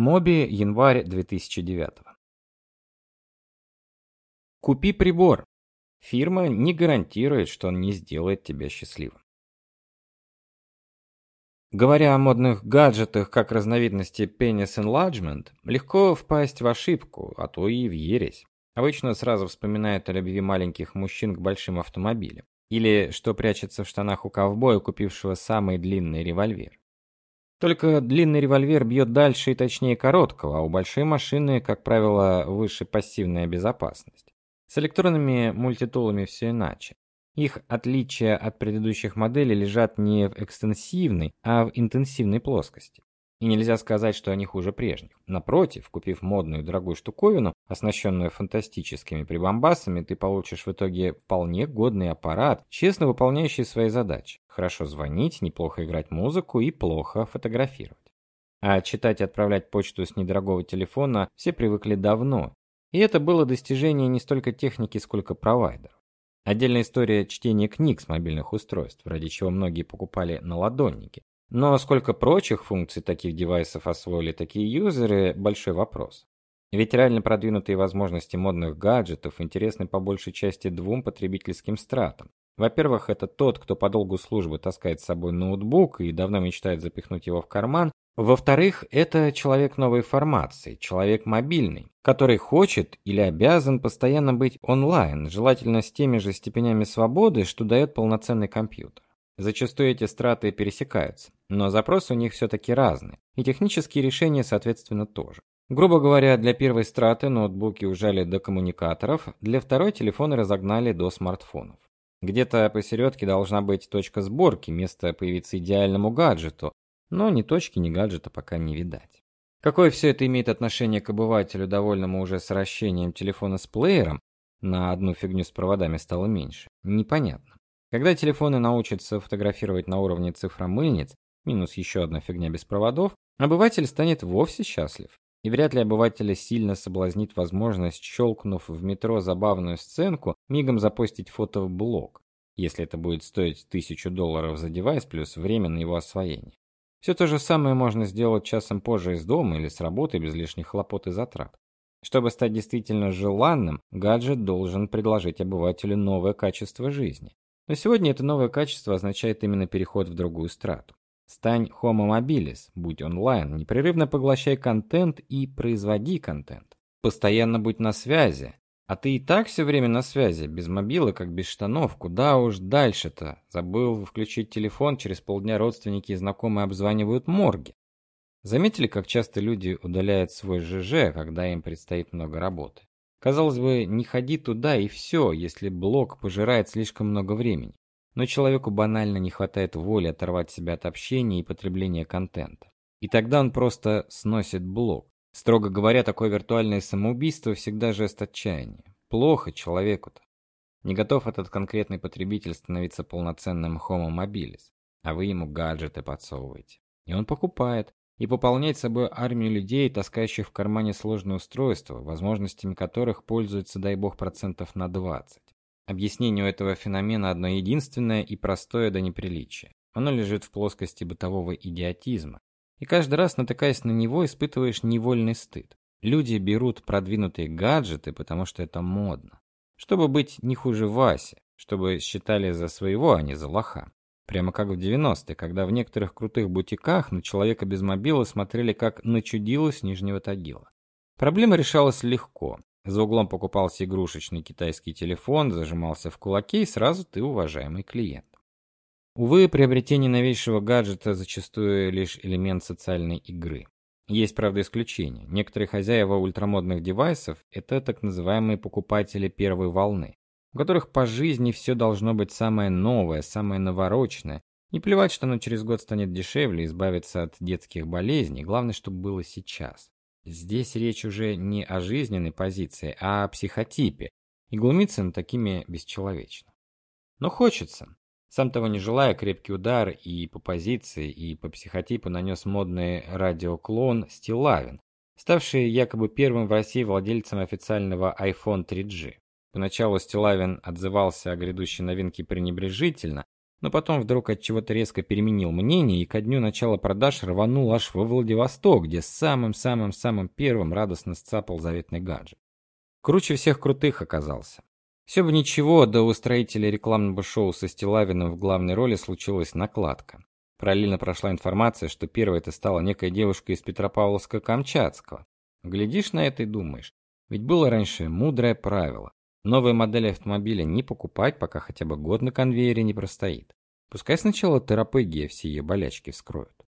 Моби, январь 2009. Купи прибор. Фирма не гарантирует, что он не сделает тебя счастливым. Говоря о модных гаджетах как разновидности penis enlargement, легко впасть в ошибку, а то и в ересь. Обычно сразу вспоминают о любви маленьких мужчин к большим автомобилям. Или что прячется в штанах у ковбоя, купившего самый длинный револьвер. Только длинный револьвер бьет дальше и точнее короткого, а у большой машины, как правило, выше пассивная безопасность. С электронными мультитулами все иначе. Их отличия от предыдущих моделей лежат не в экстенсивной, а в интенсивной плоскости. И нельзя сказать, что они хуже прежних. Напротив, купив модную дорогую штуковину, оснащенную фантастическими прибамбасами, ты получишь в итоге вполне годный аппарат, честно выполняющий свои задачи. Хорошо звонить, неплохо играть музыку и плохо фотографировать. А читать и отправлять почту с недорогого телефона все привыкли давно. И это было достижение не столько техники, сколько провайдеров. Отдельная история чтения книг с мобильных устройств, ради чего многие покупали наладонники. Но сколько прочих функций таких девайсов освоили такие юзеры большой вопрос. Ведь реально продвинутые возможности модных гаджетов интересны по большей части двум потребительским стратам. Во-первых, это тот, кто по долгу службы таскает с собой ноутбук и давно мечтает запихнуть его в карман, во-вторых, это человек новой формации, человек мобильный, который хочет или обязан постоянно быть онлайн, желательно с теми же степенями свободы, что дает полноценный компьютер. Зачастую эти страты пересекаются, но запросы у них все таки разные, и технические решения, соответственно, тоже. Грубо говоря, для первой страты ноутбуки ужали до коммуникаторов, для второй телефоны разогнали до смартфонов. Где-то посередке должна быть точка сборки, место появиться идеальному гаджету, но ни точки, ни гаджета пока не видать. Какое все это имеет отношение к обывателю, довольному уже сращением телефона с плеером, на одну фигню с проводами стало меньше, непонятно. Когда телефоны научатся фотографировать на уровне цифромыльниц, минус еще одна фигня без проводов, обыватель станет вовсе счастлив. И вряд ли обывателя сильно соблазнит возможность, щелкнув в метро забавную сценку, мигом запостить фото в блог, если это будет стоить тысячу долларов за девайс плюс время на его освоение. Все то же самое можно сделать часом позже из дома или с работы без лишних хлопот и затрат. Чтобы стать действительно желанным, гаджет должен предложить обывателю новое качество жизни. Но сегодня это новое качество означает именно переход в другую страту. Стань homo mobilis, будь онлайн, непрерывно поглощай контент и производи контент. Постоянно будь на связи, а ты и так все время на связи, без мобила, как без штанов. Куда уж дальше-то? Забыл включить телефон, через полдня родственники и знакомые обзванивают морги. Заметили, как часто люди удаляют свой ЖЖ, когда им предстоит много работы? Казалось бы, не ходи туда и все, если блог пожирает слишком много времени. Но человеку банально не хватает воли оторвать себя от общения и потребления контента. И тогда он просто сносит блог. Строго говоря, такое виртуальное самоубийство всегда жест отчаяния. Плохо человеку-то. Не готов этот конкретный потребитель становиться полноценным homo mobilis, а вы ему гаджеты подсовываете. И он покупает и пополняет собой армию людей, таскающих в кармане сложные устройства, возможностями которых пользуется, дай бог, процентов на 20. Объяснение у этого феномена одно единственное и простое до неприличия. Оно лежит в плоскости бытового идиотизма, и каждый раз, натыкаясь на него, испытываешь невольный стыд. Люди берут продвинутые гаджеты, потому что это модно. Чтобы быть не хуже Васи, чтобы считали за своего, а не за лоха. Прямо как в 90-е, когда в некоторых крутых бутиках на человека без мобила смотрели как на чудило с Нижнего Тагила. Проблема решалась легко. За углом покупался игрушечный китайский телефон, зажимался в кулаке, и сразу ты уважаемый клиент. Увы, приобретение новейшего гаджета зачастую лишь элемент социальной игры. Есть, правда, исключения. Некоторые хозяева ультрамодных девайсов это так называемые покупатели первой волны, у которых по жизни все должно быть самое новое, самое навороченное. Не плевать, что оно через год станет дешевле, избавиться от детских болезней, главное, чтобы было сейчас. Здесь речь уже не о жизненной позиции, а о психотипе, и глумиться над такими бесчеловечно. Но хочется. Сам того не желая, крепкий удар и по позиции, и по психотипу нанес модный радиоклон Стилавин, ставший якобы первым в России владельцем официального iPhone 3G. Поначалу Стилавин отзывался о грядущей новинке пренебрежительно, но потом вдруг от чего-то резко переменил мнение и ко дню начала продаж рванул аж во Владивосток, где самым-самым-самым первым радостно сцапал заветный гаджет. Круче всех крутых оказался. Все бы ничего, да у строителя рекламного шоу со Стилавиным в главной роли случилась накладка. Параллельно прошла информация, что первой это стала некая девушка из Петропавловска-Камчатского. Глядишь на это и думаешь, ведь было раньше мудрое правило: новые модели автомобиля не покупать, пока хотя бы год на конвейере не простоит. Пускай сначала терапегия все ее болячки вскроет.